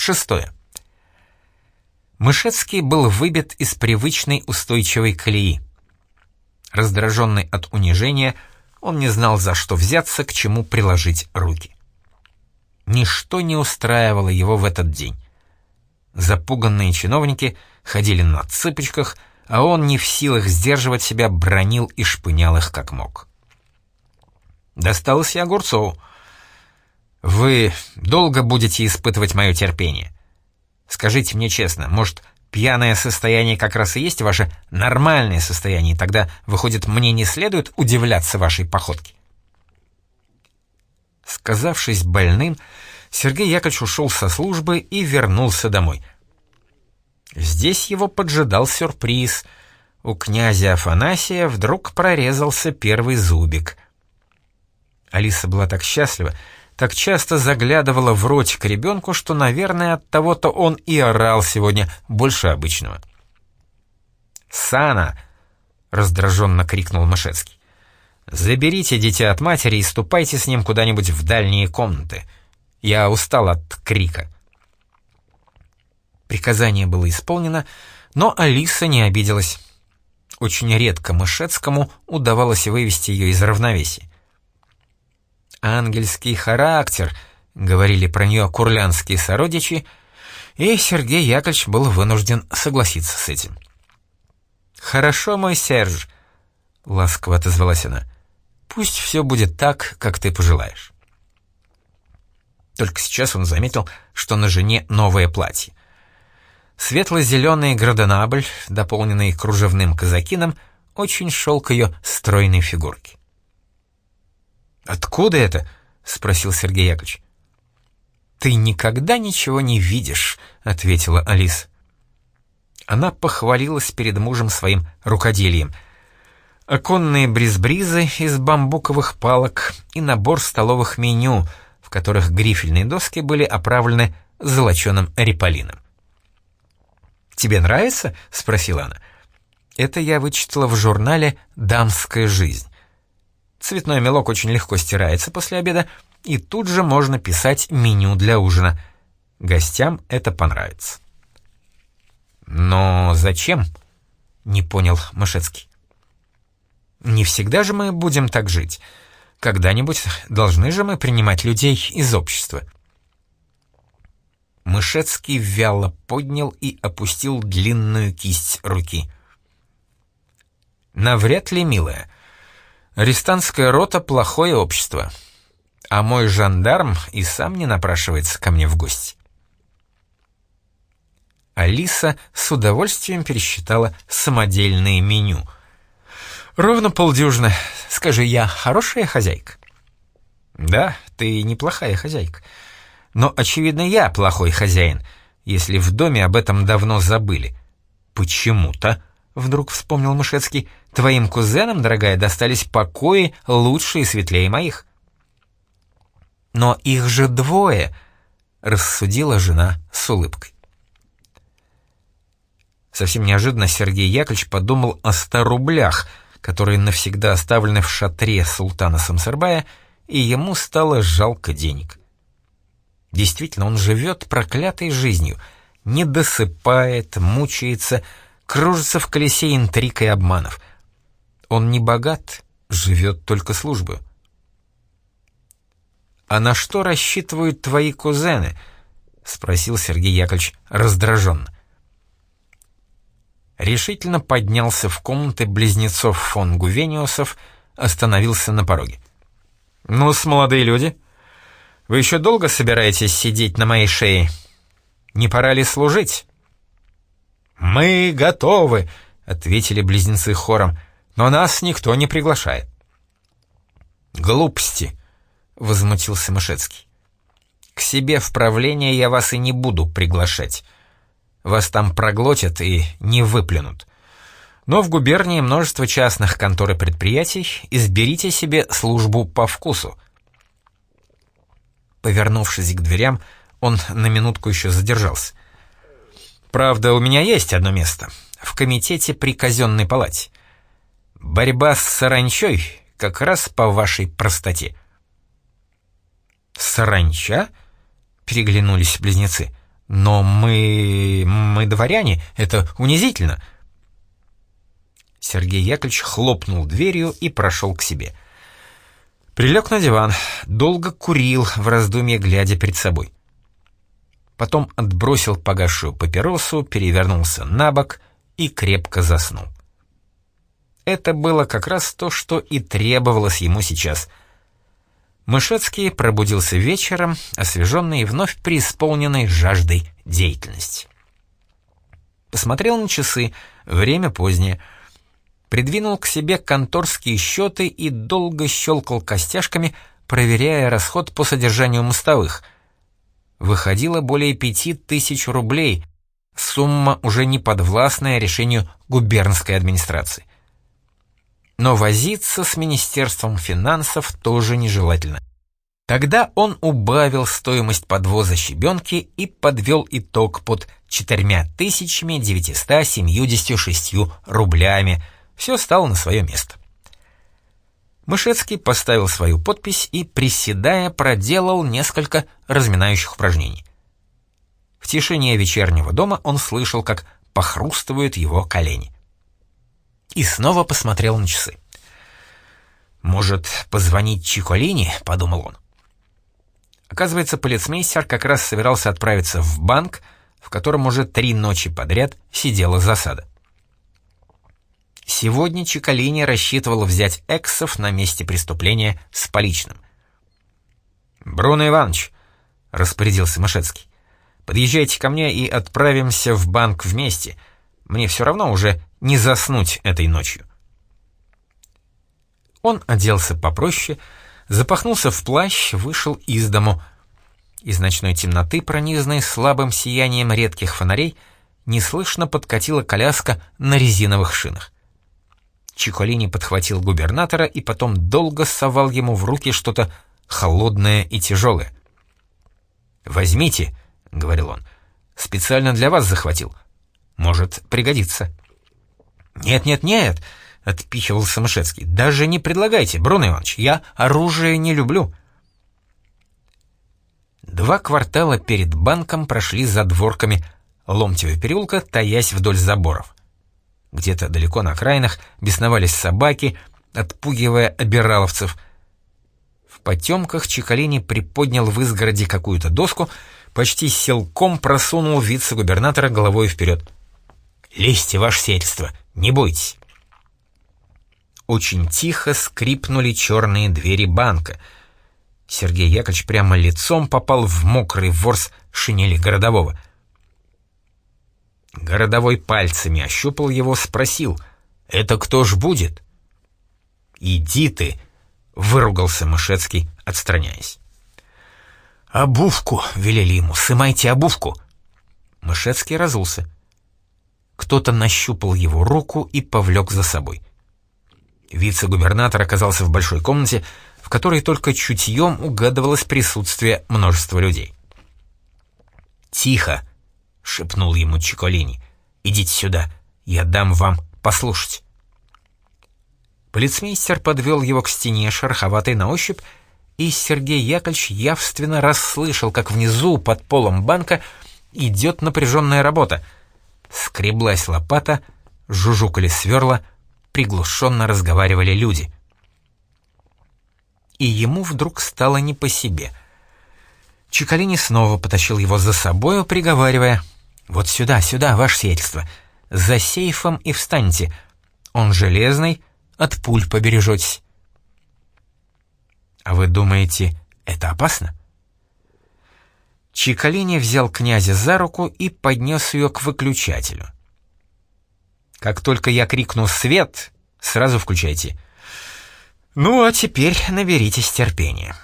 Шестое. Мышецкий был выбит из привычной устойчивой колеи. Раздраженный от унижения, он не знал, за что взяться, к чему приложить руки. Ничто не устраивало его в этот день. Запуганные чиновники ходили на цыпочках, а он не в силах сдерживать себя, бронил и шпынял их как мог. Досталось и Огурцову. «Вы долго будете испытывать мое терпение? Скажите мне честно, может, пьяное состояние как раз и есть ваше нормальное состояние, тогда, выходит, мне не следует удивляться вашей походке?» Сказавшись больным, Сергей Яковлевич ушел со службы и вернулся домой. Здесь его поджидал сюрприз. У князя Афанасия вдруг прорезался первый зубик. Алиса была так счастлива, так часто заглядывала в ротик ребенку, что, наверное, от того-то он и орал сегодня больше обычного. «Сана!» — раздраженно крикнул Мышецкий. «Заберите дитя от матери и ступайте с ним куда-нибудь в дальние комнаты. Я устал от крика». Приказание было исполнено, но Алиса не обиделась. Очень редко Мышецкому удавалось вывести ее из равновесия. «Ангельский характер», — говорили про нее курлянские сородичи, и Сергей Яковлевич был вынужден согласиться с этим. «Хорошо, мой Серж», — ласково отозвалась она, — «пусть все будет так, как ты пожелаешь». Только сейчас он заметил, что на жене новое платье. Светло-зеленый градонабль, дополненный кружевным казакином, очень шел к ее стройной фигурке. «Откуда это?» — спросил Сергей Яковлевич. «Ты никогда ничего не видишь», — ответила Алиса. Она похвалилась перед мужем своим рукоделием. Оконные бризбризы из бамбуковых палок и набор столовых меню, в которых грифельные доски были оправлены золоченым реполином. «Тебе нравится?» — спросила она. «Это я вычитала в журнале «Дамская жизнь». Цветной мелок очень легко стирается после обеда, и тут же можно писать меню для ужина. Гостям это понравится». «Но зачем?» — не понял Мышецкий. «Не всегда же мы будем так жить. Когда-нибудь должны же мы принимать людей из общества». Мышецкий вяло поднял и опустил длинную кисть руки. «Навряд ли, милая. Арестантская рота — плохое общество. А мой жандарм и сам не напрашивается ко мне в гости». Алиса с удовольствием пересчитала самодельное меню. «Ровно полдюжины. Скажи, я хорошая хозяйка?» «Да, ты неплохая хозяйка. Но, очевидно, я плохой хозяин, если в доме об этом давно забыли. Почему-то, вдруг вспомнил Мышецкий, твоим кузенам, дорогая, достались покои лучше и светлее моих. Но их же двое, рассудила жена с улыбкой. Совсем неожиданно Сергей Яковлевич подумал о ста рублях, которые навсегда оставлены в шатре султана Самсарбая, и ему стало жалко денег. Действительно, он живет проклятой жизнью, не досыпает, мучается, кружится в колесе интриг и обманов. Он не богат, живет только службой. «А на что рассчитывают твои кузены?» — спросил Сергей Яковлевич раздраженно. Решительно поднялся в комнаты близнецов фон Гувениусов, остановился на пороге. «Ну-с, молодые люди!» Вы еще долго собираетесь сидеть на моей шее? Не пора ли служить?» «Мы готовы», — ответили близнецы хором, — «но нас никто не приглашает». «Глупости», — возмутился Мышецкий. «К себе в правление я вас и не буду приглашать. Вас там проглотят и не выплюнут. Но в губернии множество частных контор и предприятий, изберите себе службу по вкусу. Повернувшись к дверям, он на минутку еще задержался. «Правда, у меня есть одно место. В комитете при казенной палате. Борьба с саранчой как раз по вашей простоте». «Саранча?» — переглянулись близнецы. «Но мы... мы дворяне, это унизительно!» Сергей Яковлевич хлопнул дверью и прошел к себе. Прилег на диван, долго курил, в раздумье глядя перед собой. Потом отбросил погасшую папиросу, перевернулся на бок и крепко заснул. Это было как раз то, что и требовалось ему сейчас. Мышецкий пробудился вечером, освеженный и вновь преисполненный жаждой деятельности. Посмотрел на часы, время позднее — придвинул к себе конторские счеты и долго щелкал костяшками, проверяя расход по содержанию мостовых. Выходило более пяти тысяч рублей, сумма уже не подвластная решению губернской администрации. Но возиться с Министерством финансов тоже нежелательно. Тогда он убавил стоимость подвоза щебенки и подвел итог под 4976 рублями – все стало на свое место. Мышецкий поставил свою подпись и, приседая, проделал несколько разминающих упражнений. В тишине вечернего дома он слышал, как похрустывают его колени. И снова посмотрел на часы. «Может, позвонить Чиколини?» — подумал он. Оказывается, полицмейстер как раз собирался отправиться в банк, в котором уже три ночи подряд сидела засада. Сегодня Чекалини рассчитывал взять эксов на месте преступления с поличным. «Бруно Иванович», — распорядился Мышецкий, — «подъезжайте ко мне и отправимся в банк вместе. Мне все равно уже не заснуть этой ночью». Он оделся попроще, запахнулся в плащ, вышел из дому. Из ночной темноты, пронизанной слабым сиянием редких фонарей, неслышно подкатила коляска на резиновых шинах. Чиколини подхватил губернатора и потом долго совал ему в руки что-то холодное и тяжелое. «Возьмите», — говорил он, — «специально для вас захватил. Может пригодиться». «Нет-нет-нет», — отпихивал Самошецкий, — «даже не предлагайте, Бруно Иванович, я оружие не люблю». Два квартала перед банком прошли за дворками Ломтева переулка, таясь вдоль заборов. Где-то далеко на окраинах бесновались собаки, отпугивая обираловцев. В потемках Чекалини приподнял в изгороде какую-то доску, почти силком просунул вице-губернатора головой вперед. «Лезьте, ваше сельство, не бойтесь!» Очень тихо скрипнули черные двери банка. Сергей Яковлевич прямо лицом попал в мокрый ворс шинели городового — Городовой пальцами ощупал его, спросил, «Это кто ж будет?» «Иди ты!» — выругался Мышецкий, отстраняясь. «Обувку!» — велели ему, «сымайте обувку!» Мышецкий разулся. Кто-то нащупал его руку и повлек за собой. Вице-губернатор оказался в большой комнате, в которой только чутьем угадывалось присутствие множества людей. «Тихо!» — шепнул ему Чиколини. «Идите сюда, я дам вам послушать». Полицмейстер подвел его к стене, шероховатой на ощупь, и Сергей Яковлевич явственно расслышал, как внизу, под полом банка, идет напряженная работа. Скреблась лопата, жужукали сверла, приглушенно разговаривали люди. И ему вдруг стало не по себе. Чекалини снова потащил его за собою, приговаривая «Вот сюда, сюда, ваше сиятельство. За сейфом и встаньте. Он железный, от пуль побережетесь». «А вы думаете, это опасно?» Чикалини взял князя за руку и поднес ее к выключателю. «Как только я крикну «свет», сразу включайте. Ну, а теперь наберитесь терпения».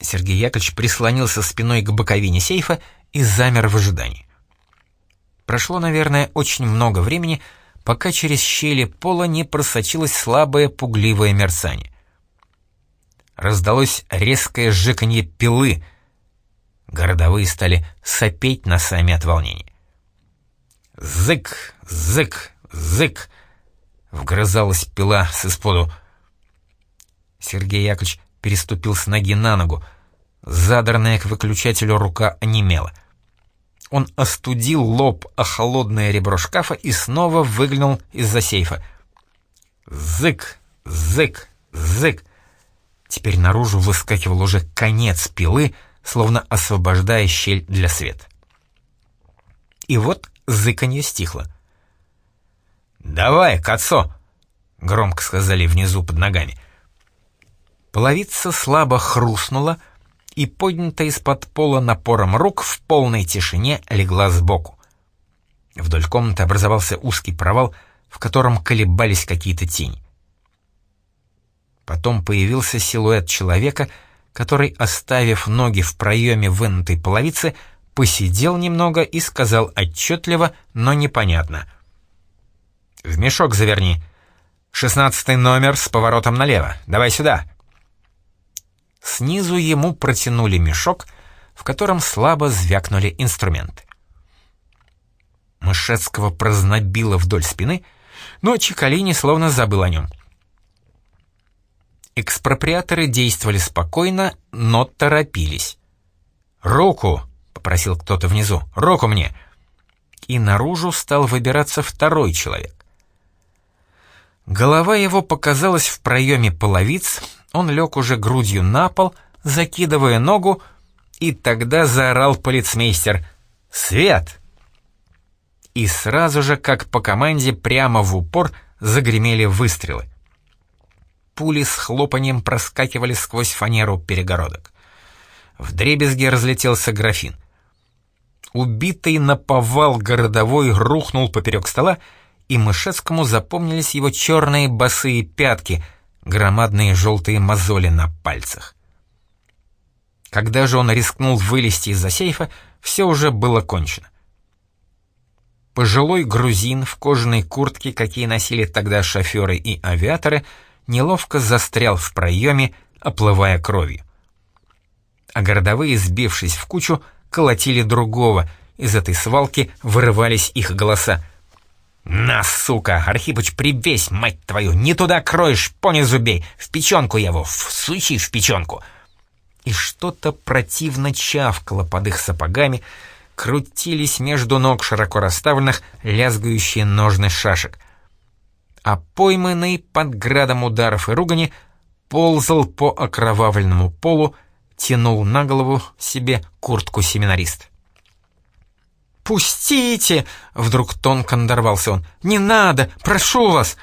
Сергей Яковлевич прислонился спиной к боковине сейфа и замер в ожидании. Прошло, наверное, очень много времени, пока через щели пола не просочилось слабое пугливое мерцание. Раздалось резкое сжиканье пилы. Городовые стали сопеть носами от волнения. «Зык! Зык! Зык!» — вгрызалась пила с исподу. Сергей Яковлевич переступил с ноги на ногу. Задранная к выключателю рука онемела. Он остудил лоб о холодное ребро шкафа и снова выглянул из-за сейфа. Зык, зык, зык. Теперь наружу выскакивал уже конец пилы, словно освобождая щель для света. И вот зыканье стихло. «Давай, Кацо!» — громко сказали внизу под ногами. Половица слабо хрустнула, и поднятая из-под пола напором рук в полной тишине легла сбоку. Вдоль комнаты образовался узкий провал, в котором колебались какие-то тени. Потом появился силуэт человека, который, оставив ноги в проеме вынутой половицы, посидел немного и сказал отчетливо, но непонятно. «В мешок заверни. Шестнадцатый номер с поворотом налево. Давай сюда». Снизу ему протянули мешок, в котором слабо звякнули инструменты. Мышецкого прознобило вдоль спины, но Чекалини словно забыл о нем. Экспроприаторы действовали спокойно, но торопились. «Руку!» — попросил кто-то внизу. «Руку мне!» И наружу стал выбираться второй человек. Голова его показалась в проеме половиц, он лег уже грудью на пол, закидывая ногу, и тогда заорал полицмейстер «Свет!». И сразу же, как по команде, прямо в упор загремели выстрелы. Пули с хлопанием проскакивали сквозь фанеру перегородок. В дребезге разлетелся графин. Убитый наповал городовой рухнул поперек стола, и Мышецкому запомнились его черные босые пятки, громадные желтые мозоли на пальцах. Когда же он рискнул вылезти из-за сейфа, все уже было кончено. Пожилой грузин в кожаной куртке, какие носили тогда шоферы и авиаторы, неловко застрял в проеме, оплывая кровью. А городовые, сбившись в кучу, колотили другого, из этой свалки вырывались их голоса. «На, сука! Архипыч, привесь, мать твою! Не туда кроешь, понизу бей! В печенку его! Всучи в печенку!» И что-то противно чавкало под их сапогами, крутились между ног широко расставленных лязгающие ножны шашек. А пойманный под градом ударов и ругани ползал по окровавленному полу, тянул на голову себе куртку семинарист. «Пустите!» — вдруг тонко надорвался он. «Не надо! Прошу вас!»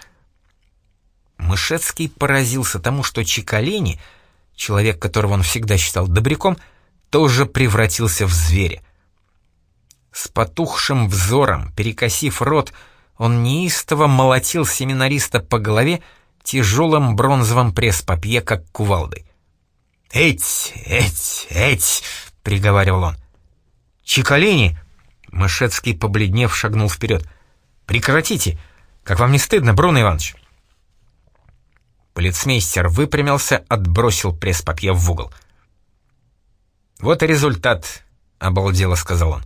Мышецкий поразился тому, что Чикалини, человек, которого он всегда считал добряком, тоже превратился в зверя. С потухшим взором, перекосив рот, он неистово молотил семинариста по голове тяжелым бронзовым пресс-папье, как кувалдой. «Эть, эть, эть!» — приговаривал он. «Чикалини!» Мышецкий, побледнев, шагнул вперед. «Прекратите! Как вам не стыдно, Бруно Иванович?» Полицмейстер выпрямился, отбросил пресс-папье в угол. «Вот и результат», — обалдело сказал он.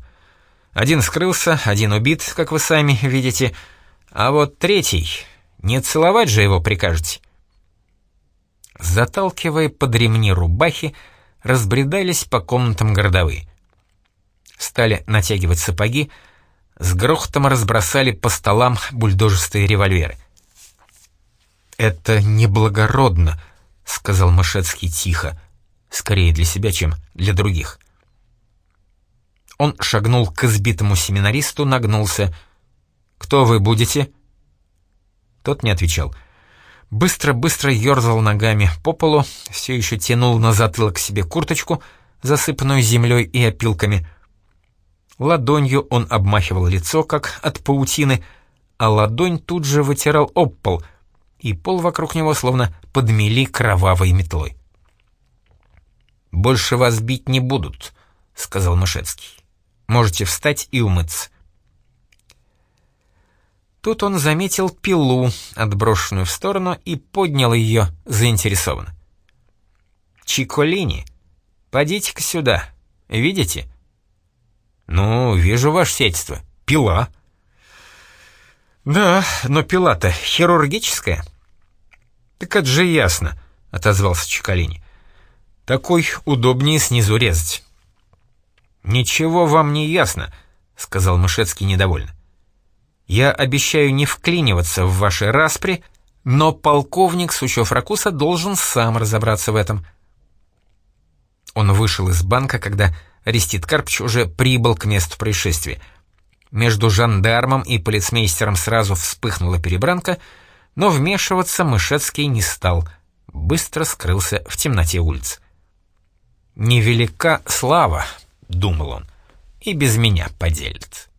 «Один скрылся, один убит, как вы сами видите, а вот третий... Не целовать же его прикажете?» Заталкивая под ремни рубахи, разбредались по комнатам городовые стали натягивать сапоги, с грохотом разбросали по столам бульдожистые револьверы. «Это неблагородно», — сказал Мышецкий тихо, скорее для себя, чем для других. Он шагнул к избитому семинаристу, нагнулся. «Кто вы будете?» Тот не отвечал. Быстро-быстро ерзал ногами по полу, все еще тянул на затылок себе курточку, засыпанную землей и опилками — Ладонью он обмахивал лицо, как от паутины, а ладонь тут же вытирал об пол, и пол вокруг него словно подмели кровавой метлой. «Больше вас бить не будут», — сказал Мышецкий. «Можете встать и умыться». Тут он заметил пилу, отброшенную в сторону, и поднял ее заинтересованно. «Чиколини, подите-ка сюда. Видите? «Ну, вижу ваше сельство. Пила». «Да, но пила-то хирургическая». «Так это же ясно», — отозвался Чекалини. «Такой удобнее снизу резать». «Ничего вам не ясно», — сказал Мышецкий недовольно. «Я обещаю не вклиниваться в ваши распри, но полковник Сучев-Ракуса должен сам разобраться в этом». Он вышел из банка, когда Арестит Карпч уже прибыл к месту происшествия. Между жандармом и полицмейстером сразу вспыхнула перебранка, но вмешиваться Мышецкий не стал, быстро скрылся в темноте улиц. «Невелика слава», — думал он, — «и без меня поделит».